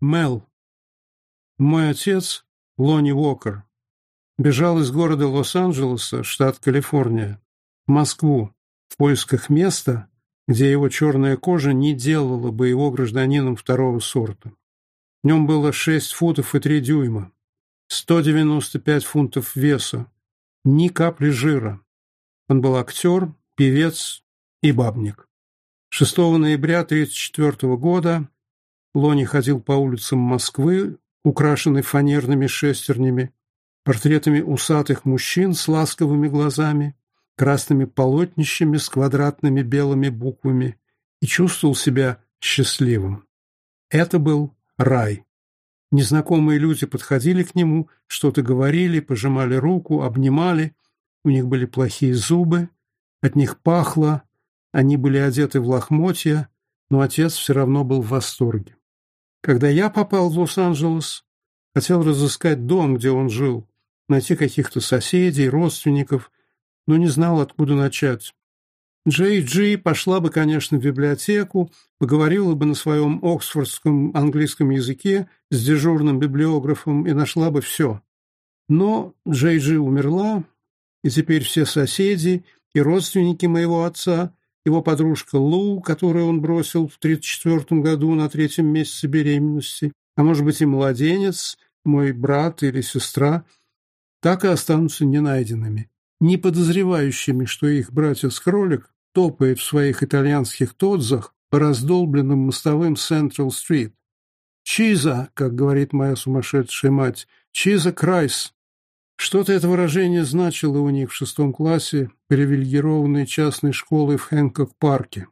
Мел. Мой отец, Лони Уокер, бежал из города Лос-Анджелеса, штат Калифорния, в Москву, в поисках места, где его черная кожа не делала бы его гражданином второго сорта. В нем было 6 футов и 3 дюйма, 195 фунтов веса, ни капли жира. Он был актер, певец и бабник. 6 ноября 1934 года Лони ходил по улицам Москвы, украшенной фанерными шестернями, портретами усатых мужчин с ласковыми глазами, красными полотнищами с квадратными белыми буквами и чувствовал себя счастливым. Это был рай. Незнакомые люди подходили к нему, что-то говорили, пожимали руку, обнимали. У них были плохие зубы, от них пахло, они были одеты в лохмотья, но отец все равно был в восторге. Когда я попал в Лос-Анджелес, хотел разыскать дом, где он жил, найти каких-то соседей, родственников, но не знал, откуда начать. Джей Джи пошла бы, конечно, в библиотеку, поговорила бы на своем оксфордском английском языке с дежурным библиографом и нашла бы все. Но Джей Джи умерла, и теперь все соседи и родственники моего отца его подружка Лу, которую он бросил в 1934 году на третьем месяце беременности, а может быть и младенец, мой брат или сестра, так и останутся ненайденными, не подозревающими, что их братец-кролик топает в своих итальянских тодзах по раздолбленным мостовым Централ-стрит. «Чиза», как говорит моя сумасшедшая мать, «Чиза Крайс», что-то это выражение значило у них в шестом классе привилегированной частной школы в Хэнкок-парке.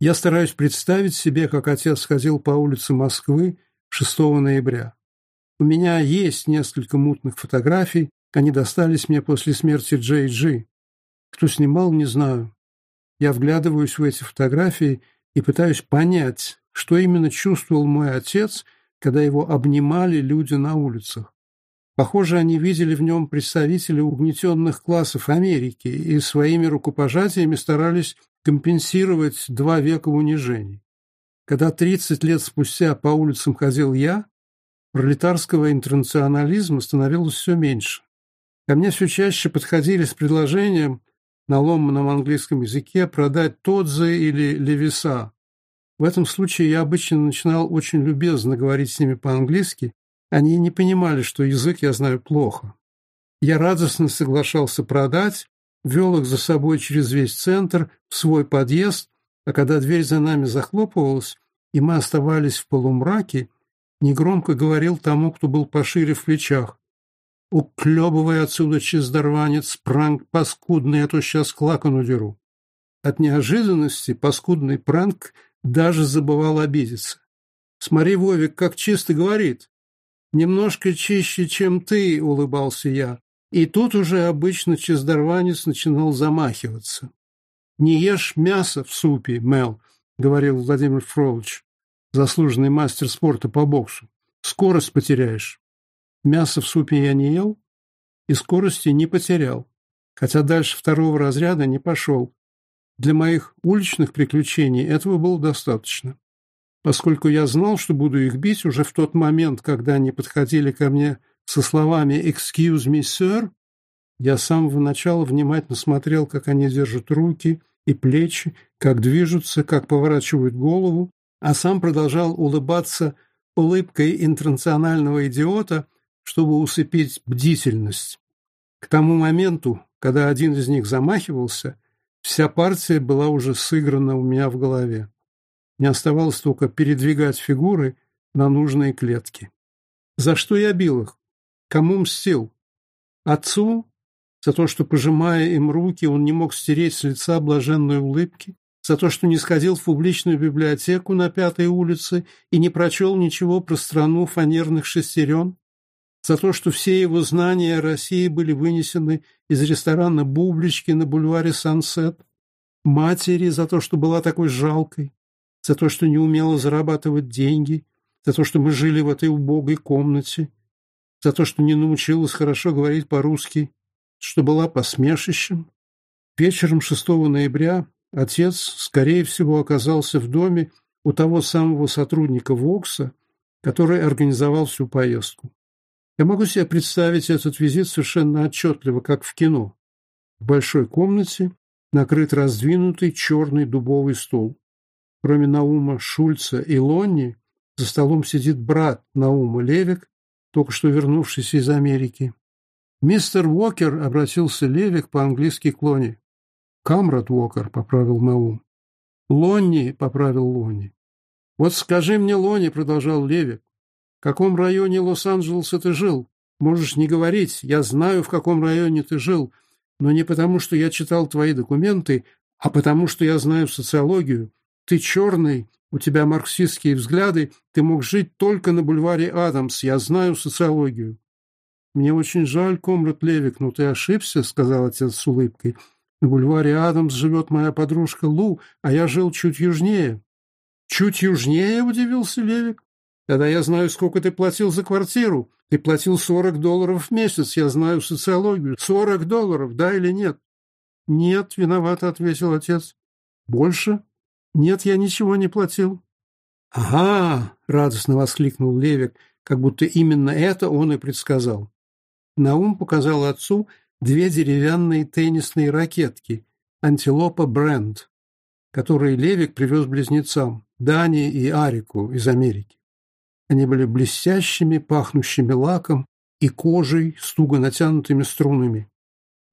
Я стараюсь представить себе, как отец ходил по улице Москвы 6 ноября. У меня есть несколько мутных фотографий, они достались мне после смерти Джей Джи. Кто снимал, не знаю. Я вглядываюсь в эти фотографии и пытаюсь понять, что именно чувствовал мой отец, когда его обнимали люди на улицах. Похоже, они видели в нем представителей угнетенных классов Америки и своими рукопожатиями старались компенсировать два века унижений. Когда 30 лет спустя по улицам ходил я, пролетарского интернационализма становилось все меньше. Ко мне все чаще подходили с предложением на ломаном английском языке продать Тодзе или Левиса. В этом случае я обычно начинал очень любезно говорить с ними по-английски они не понимали, что язык я знаю плохо. Я радостно соглашался продать, вел их за собой через весь центр, в свой подъезд, а когда дверь за нами захлопывалась, и мы оставались в полумраке, негромко говорил тому, кто был пошире в плечах. «Уклебывай отсюда, чиздорванец, пранк паскудный, а то сейчас клакан удеру». От неожиданности паскудный пранк даже забывал обидеться. «Смотри, Вовик, как чисто говорит немножко чище, чем ты», — улыбался я. И тут уже обычно чездорванец начинал замахиваться. «Не ешь мясо в супе, Мел», — говорил Владимир Фролович, заслуженный мастер спорта по боксу. «Скорость потеряешь». Мясо в супе я не ел и скорости не потерял, хотя дальше второго разряда не пошел. Для моих уличных приключений этого было достаточно поскольку я знал, что буду их бить уже в тот момент, когда они подходили ко мне со словами «Excuse me, sir», я с самого начала внимательно смотрел, как они держат руки и плечи, как движутся, как поворачивают голову, а сам продолжал улыбаться улыбкой интернационального идиота, чтобы усыпить бдительность. К тому моменту, когда один из них замахивался, вся партия была уже сыграна у меня в голове. Мне оставалось только передвигать фигуры на нужные клетки. За что я бил их? Кому мстил? Отцу? За то, что, пожимая им руки, он не мог стереть с лица блаженной улыбки? За то, что не сходил в публичную библиотеку на Пятой улице и не прочел ничего про страну фанерных шестерен? за то, что все его знания о России были вынесены из ресторана «Бублички» на бульваре «Сансет», матери за то, что была такой жалкой, за то, что не умела зарабатывать деньги, за то, что мы жили в этой убогой комнате, за то, что не научилась хорошо говорить по-русски, что была посмешищем. Вечером 6 ноября отец, скорее всего, оказался в доме у того самого сотрудника ВОКСа, который организовал всю поездку. Я могу себе представить этот визит совершенно отчетливо, как в кино. В большой комнате накрыт раздвинутый черный дубовый стол. Кроме Наума Шульца и Лонни, за столом сидит брат Наума Левик, только что вернувшийся из Америки. «Мистер Уокер», — обратился Левик по-английски к Лонни. «Камрад Уокер», — поправил Наум. «Лонни», — поправил Лонни. «Вот скажи мне, Лонни», — продолжал Левик, — «в каком районе Лос-Анджелеса ты жил? Можешь не говорить, я знаю, в каком районе ты жил, но не потому, что я читал твои документы, а потому, что я знаю социологию. Ты черный, у тебя марксистские взгляды, ты мог жить только на бульваре Адамс, я знаю социологию. «Мне очень жаль, комрад Левик, но ты ошибся», — сказал отец с улыбкой. «На бульваре Адамс живет моя подружка Лу, а я жил чуть южнее». «Чуть южнее?» — удивился Левик. «Тогда я знаю, сколько ты платил за квартиру. Ты платил сорок долларов в месяц, я знаю социологию. Сорок долларов, да или нет?» «Нет, виноват», — ответил отец. «Больше?» «Нет, я ничего не платил». «Ага!» — радостно воскликнул Левик, как будто именно это он и предсказал. Наум показал отцу две деревянные теннисные ракетки «Антилопа Бренд», которые Левик привез близнецам, Дани и Арику из Америки. Они были блестящими, пахнущими лаком и кожей с туго натянутыми струнами.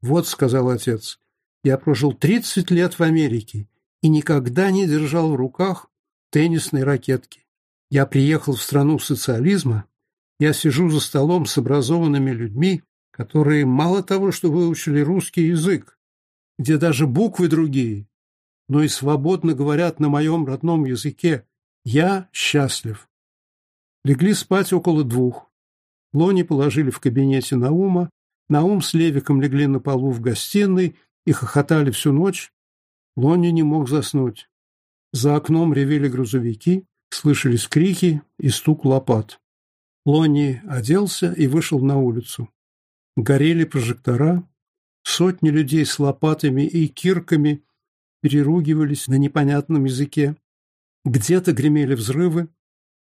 «Вот», — сказал отец, — «я прожил тридцать лет в Америке и никогда не держал в руках теннисной ракетки. Я приехал в страну социализма, я сижу за столом с образованными людьми, которые мало того, что выучили русский язык, где даже буквы другие, но и свободно говорят на моем родном языке «Я счастлив». Легли спать около двух. Лони положили в кабинете Наума, Наум с Левиком легли на полу в гостиной и хохотали всю ночь, Лонни не мог заснуть. За окном ревели грузовики, слышались крики и стук лопат. Лонни оделся и вышел на улицу. Горели прожектора, сотни людей с лопатами и кирками переругивались на непонятном языке. Где-то гремели взрывы,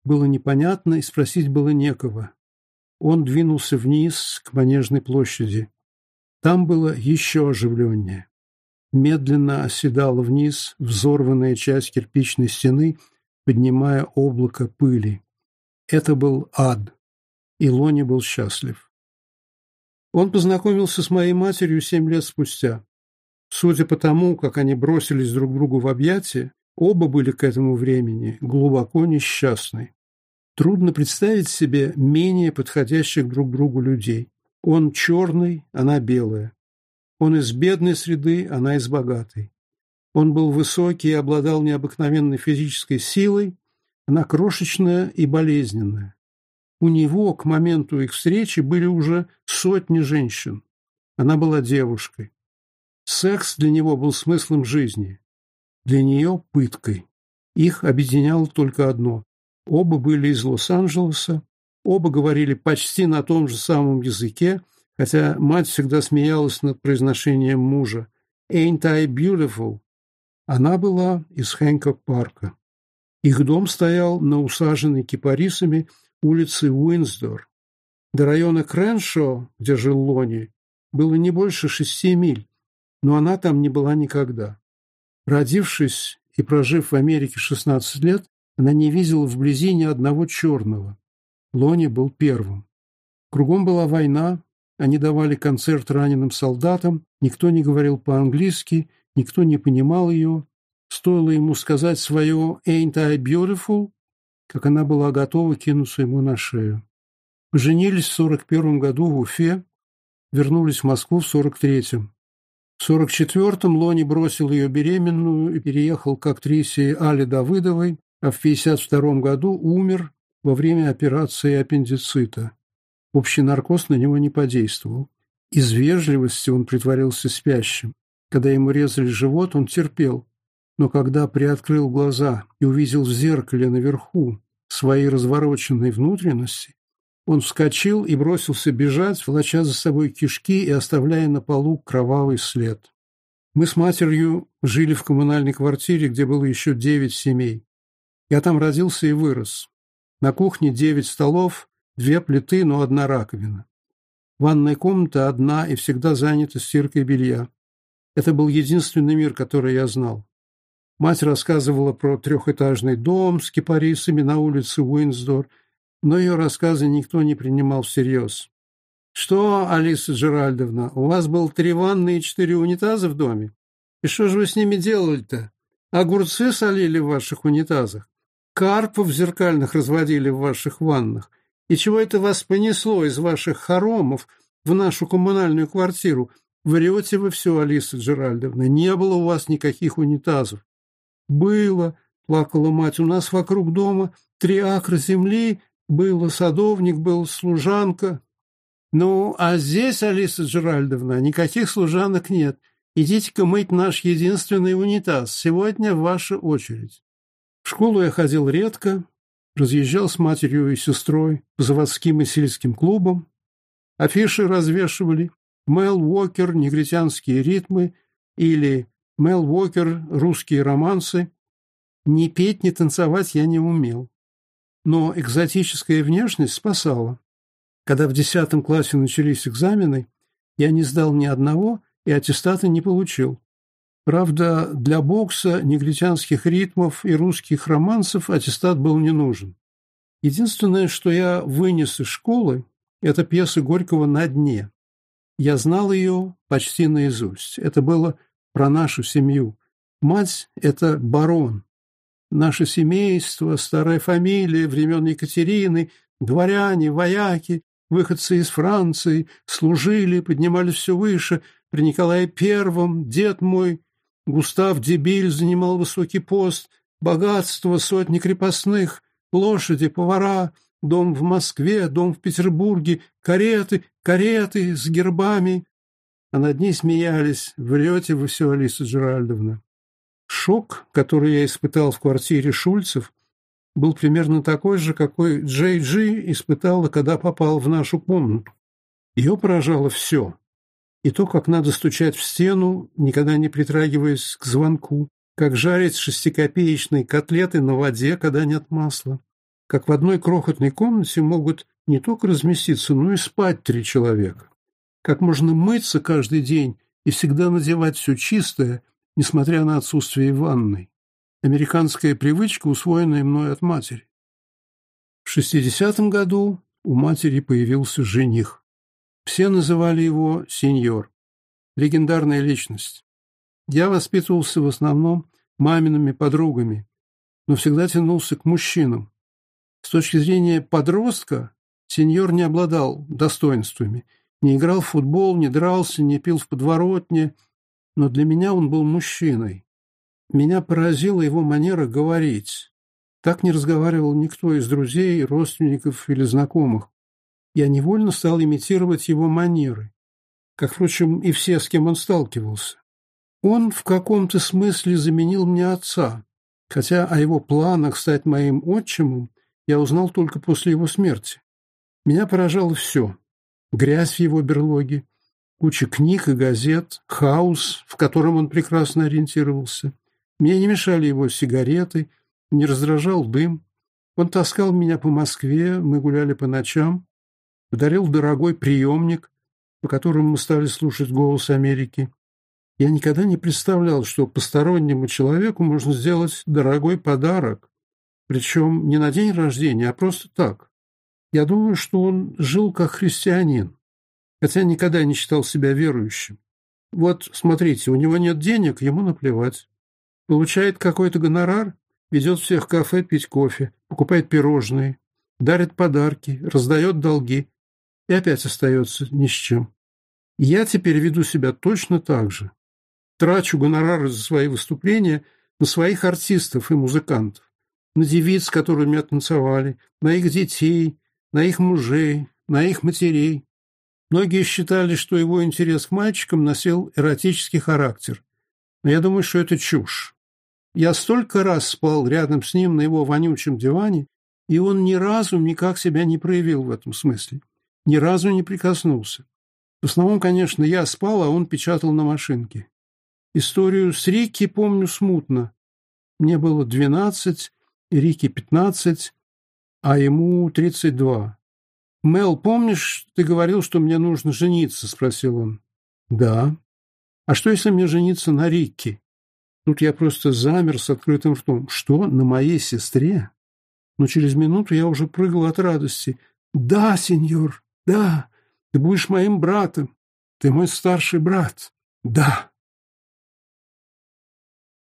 было непонятно и спросить было некого. Он двинулся вниз к Манежной площади. Там было еще оживленнее медленно оседала вниз взорванная часть кирпичной стены, поднимая облако пыли. Это был ад. И Лони был счастлив. Он познакомился с моей матерью семь лет спустя. Судя по тому, как они бросились друг другу в объятия, оба были к этому времени глубоко несчастны. Трудно представить себе менее подходящих друг другу людей. Он черный, она белая. Он из бедной среды, она из богатой. Он был высокий и обладал необыкновенной физической силой, она крошечная и болезненная. У него к моменту их встречи были уже сотни женщин. Она была девушкой. Секс для него был смыслом жизни, для нее – пыткой. Их объединяло только одно. Оба были из Лос-Анджелеса, оба говорили почти на том же самом языке – хотя мать всегда смеялась над произношением мужа «Ain't I beautiful?». Она была из Хэнкок-парка. Их дом стоял на усаженной кипарисами улице Уинсдор. До района Креншо, где жил Лони, было не больше шести миль, но она там не была никогда. Родившись и прожив в Америке 16 лет, она не видела вблизи ни одного черного. Лони был первым. Кругом была война, они давали концерт раненым солдатам, никто не говорил по-английски, никто не понимал ее. Стоило ему сказать свое «Ain't I beautiful?», как она была готова кинуться ему на шею. Женились в 41 году в Уфе, вернулись в Москву в 43-м. В 44-м Лони бросил ее беременную и переехал к актрисе Али Давыдовой, а в 52-м году умер во время операции аппендицита. Общий наркоз на него не подействовал. Из вежливости он притворился спящим. Когда ему резали живот, он терпел. Но когда приоткрыл глаза и увидел в зеркале наверху свои развороченные внутренности, он вскочил и бросился бежать, волоча за собой кишки и оставляя на полу кровавый след. Мы с матерью жили в коммунальной квартире, где было еще девять семей. Я там родился и вырос. На кухне девять столов, Две плиты, но одна раковина. Ванная комната одна и всегда занята стиркой белья. Это был единственный мир, который я знал. Мать рассказывала про трехэтажный дом с кипарисами на улице Уинсдор, но ее рассказы никто не принимал всерьез. «Что, Алиса Джеральдовна, у вас был три ванны и четыре унитаза в доме? И что же вы с ними делали-то? Огурцы солили в ваших унитазах? Карпов зеркальных разводили в ваших ваннах? И чего это вас понесло из ваших хоромов в нашу коммунальную квартиру? Врете вы все, Алиса Джеральдовна, не было у вас никаких унитазов. Было, плакала мать, у нас вокруг дома три акра земли, было садовник, был служанка. Ну, а здесь, Алиса Джеральдовна, никаких служанок нет. Идите-ка мыть наш единственный унитаз. Сегодня ваша очередь. В школу я ходил редко, разъезжал с матерью и сестрой по заводским и сельским клубам. Афиши развешивали «Мел Уокер. Негритянские ритмы» или «Мел Уокер. Русские романсы». Ни петь, ни танцевать я не умел. Но экзотическая внешность спасала. Когда в десятом классе начались экзамены, я не сдал ни одного и аттестата не получил. Правда, для бокса, негритянских ритмов и русских романсов аттестат был не нужен. Единственное, что я вынес из школы, это пьеса Горького «На дне». Я знал ее почти наизусть. Это было про нашу семью. Мать – это барон. Наше семейство, старая фамилия времен Екатерины, дворяне, вояки, выходцы из Франции, служили, поднимались все выше. При Николае Первом дед мой Густав Дебиль занимал высокий пост, богатство, сотни крепостных, лошади, повара, дом в Москве, дом в Петербурге, кареты, кареты с гербами. А над ней смеялись, врете вы все, Алиса Джеральдовна. Шок, который я испытал в квартире Шульцев, был примерно такой же, какой Джей Джи испытала, когда попал в нашу комнату. Ее поражало все и то, как надо стучать в стену, никогда не притрагиваясь к звонку, как жарить шестикопеечные котлеты на воде, когда нет масла, как в одной крохотной комнате могут не только разместиться, но и спать три человека, как можно мыться каждый день и всегда надевать все чистое, несмотря на отсутствие ванной. Американская привычка, усвоенная мной от матери. В 60-м году у матери появился жених. Все называли его сеньор. Легендарная личность. Я воспитывался в основном мамиными подругами, но всегда тянулся к мужчинам. С точки зрения подростка сеньор не обладал достоинствами. Не играл в футбол, не дрался, не пил в подворотне. Но для меня он был мужчиной. Меня поразила его манера говорить. Так не разговаривал никто из друзей, родственников или знакомых я невольно стал имитировать его манеры, как, впрочем, и все, с кем он сталкивался. Он в каком-то смысле заменил мне отца, хотя о его планах стать моим отчимом я узнал только после его смерти. Меня поражало все. Грязь в его берлоге, куча книг и газет, хаос, в котором он прекрасно ориентировался. Мне не мешали его сигареты, не раздражал дым. Он таскал меня по Москве, мы гуляли по ночам подарил дорогой приемник, по которому мы стали слушать голос Америки. Я никогда не представлял, что постороннему человеку можно сделать дорогой подарок, причем не на день рождения, а просто так. Я думаю, что он жил как христианин, хотя никогда не считал себя верующим. Вот, смотрите, у него нет денег, ему наплевать. Получает какой-то гонорар, ведет всех в кафе пить кофе, покупает пирожные, дарит подарки, раздает долги, и опять остается ни с чем. Я теперь веду себя точно так же. Трачу гонорары за свои выступления на своих артистов и музыкантов, на девиц, которые меня танцевали, на их детей, на их мужей, на их матерей. Многие считали, что его интерес к мальчикам носил эротический характер. Но я думаю, что это чушь. Я столько раз спал рядом с ним на его вонючем диване, и он ни разу никак себя не проявил в этом смысле ни разу не прикоснулся. В основном, конечно, я спал, а он печатал на машинке. Историю с Рикки помню смутно. Мне было двенадцать, Рикки пятнадцать, а ему тридцать два. «Мел, помнишь, ты говорил, что мне нужно жениться?» — спросил он. «Да». «А что, если мне жениться на Рикки?» Тут я просто замер с открытым ртом. «Что? На моей сестре?» Но через минуту я уже прыгал от радости. «Да, сеньор!» Да, ты будешь моим братом. Ты мой старший брат. Да.